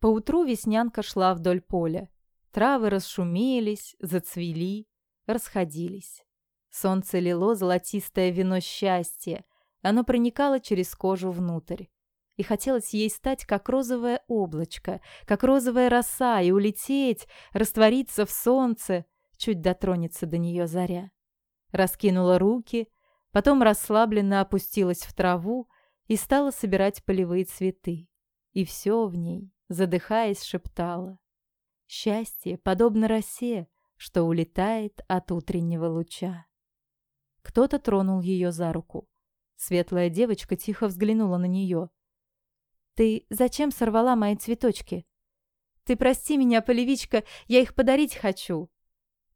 Поутру Веснянка шла вдоль поля. Травы расшумелись, зацвели, расходились. Солнце лило золотистое вино счастья. Оно проникало через кожу внутрь. И хотелось ей стать, как розовое облачко, как розовая роса, и улететь, раствориться в солнце, чуть дотронется до нее заря. Раскинула руки, потом расслабленно опустилась в траву и стала собирать полевые цветы. И все в ней, задыхаясь, шептала. Счастье подобно росе, что улетает от утреннего луча. Кто-то тронул ее за руку. Светлая девочка тихо взглянула на нее. «Ты зачем сорвала мои цветочки?» «Ты прости меня, полевичка, я их подарить хочу!»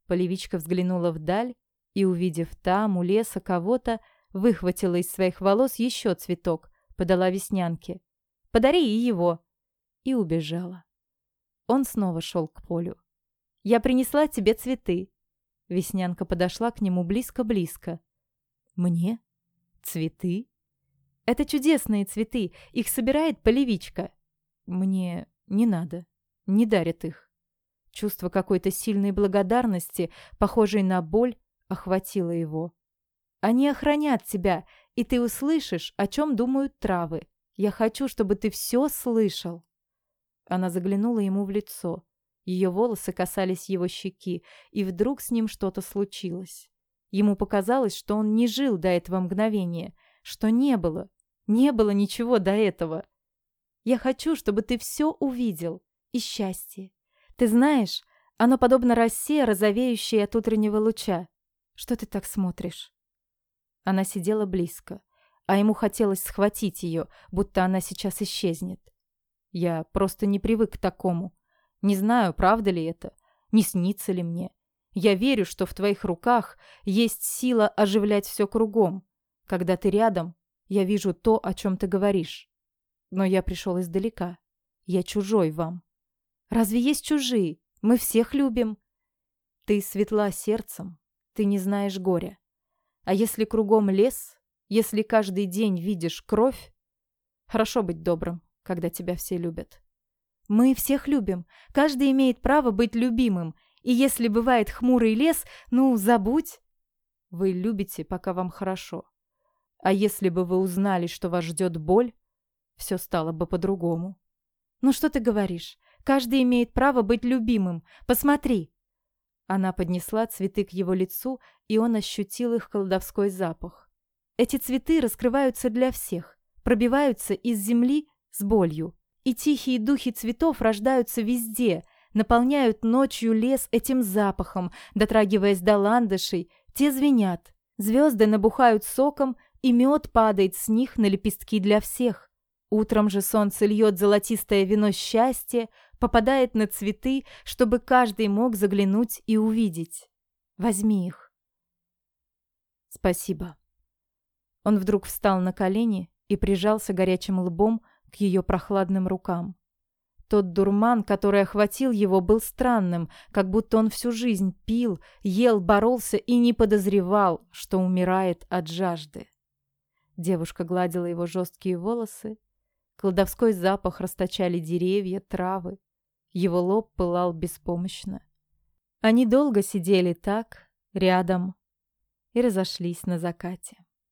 Полевичка взглянула вдаль и, увидев там, у леса кого-то, выхватила из своих волос еще цветок, подала веснянке. «Подари и его!» и убежала. Он снова шел к полю. «Я принесла тебе цветы». Веснянка подошла к нему близко-близко. «Мне? Цветы?» «Это чудесные цветы, их собирает полевичка». «Мне не надо, не дарят их». Чувство какой-то сильной благодарности, похожей на боль, охватило его. «Они охранят тебя, и ты услышишь, о чем думают травы. Я хочу, чтобы ты все слышал». Она заглянула ему в лицо. Ее волосы касались его щеки, и вдруг с ним что-то случилось. Ему показалось, что он не жил до этого мгновения, что не было, не было ничего до этого. «Я хочу, чтобы ты все увидел. И счастье. Ты знаешь, оно подобно росе, розовеющей от утреннего луча. Что ты так смотришь?» Она сидела близко, а ему хотелось схватить ее, будто она сейчас исчезнет. Я просто не привык к такому. Не знаю, правда ли это, не снится ли мне. Я верю, что в твоих руках есть сила оживлять все кругом. Когда ты рядом, я вижу то, о чем ты говоришь. Но я пришел издалека. Я чужой вам. Разве есть чужие? Мы всех любим. Ты светла сердцем, ты не знаешь горя. А если кругом лес, если каждый день видишь кровь, хорошо быть добрым когда тебя все любят. Мы всех любим. Каждый имеет право быть любимым. И если бывает хмурый лес, ну, забудь. Вы любите, пока вам хорошо. А если бы вы узнали, что вас ждет боль, все стало бы по-другому. Ну что ты говоришь? Каждый имеет право быть любимым. Посмотри. Она поднесла цветы к его лицу, и он ощутил их колдовской запах. Эти цветы раскрываются для всех, пробиваются из земли с болью. И тихие духи цветов рождаются везде, наполняют ночью лес этим запахом, дотрагиваясь до ландышей, те звенят. Звезды набухают соком, и мед падает с них на лепестки для всех. Утром же солнце льет золотистое вино счастья, попадает на цветы, чтобы каждый мог заглянуть и увидеть. Возьми их. Спасибо. Он вдруг встал на колени и прижался горячим лбом к ее прохладным рукам. Тот дурман, который охватил его, был странным, как будто он всю жизнь пил, ел, боролся и не подозревал, что умирает от жажды. Девушка гладила его жесткие волосы. Колдовской запах расточали деревья, травы. Его лоб пылал беспомощно. Они долго сидели так, рядом, и разошлись на закате.